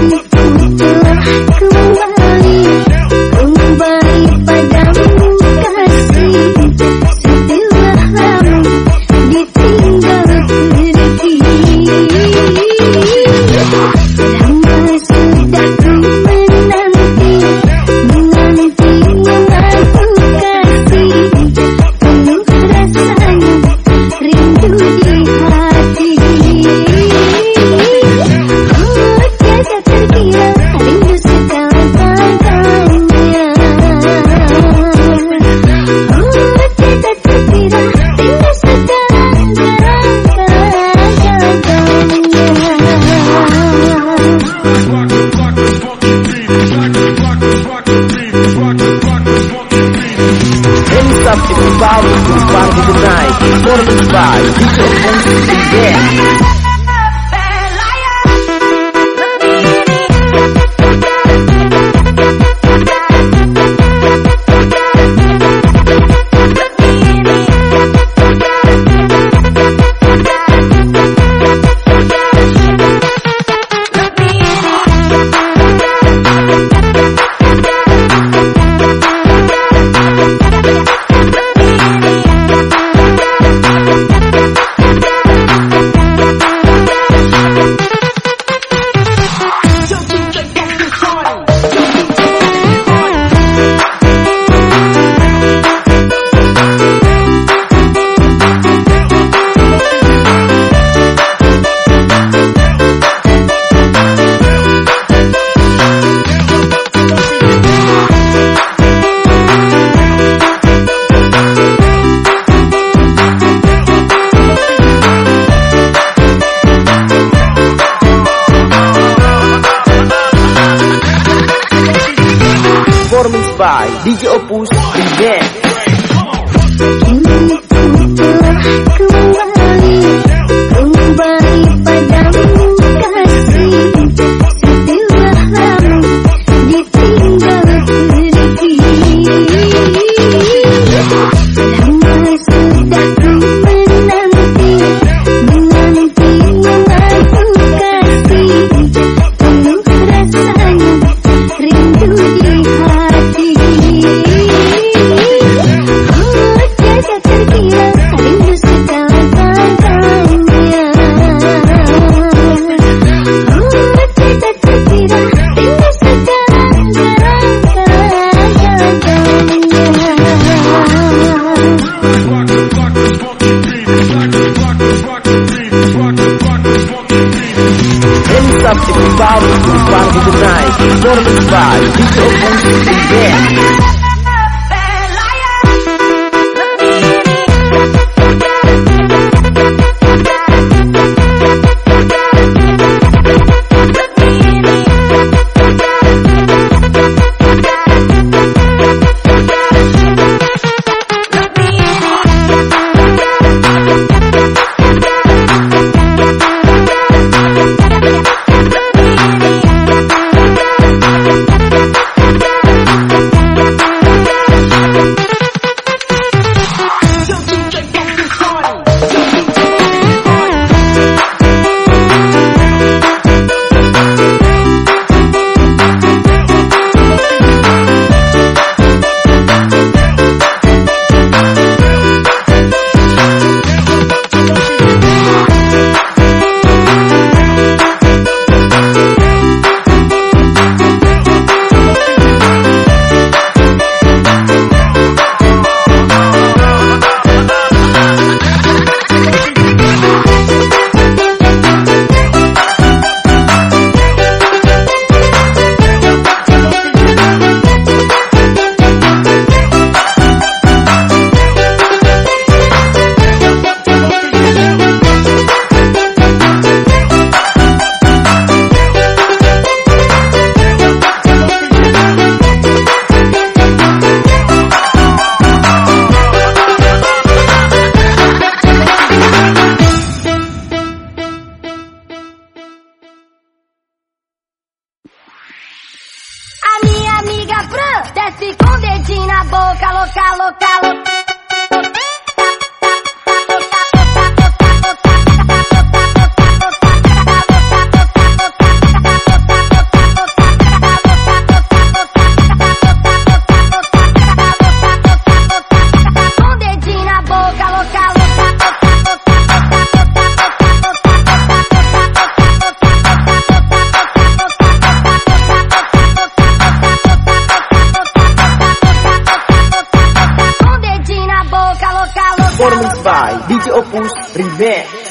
Aku 你就不是 yeah。Don't be surprised. Be so liga. Desce com o dedinho na boca, louca, louca, louca. Primer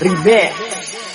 Remix.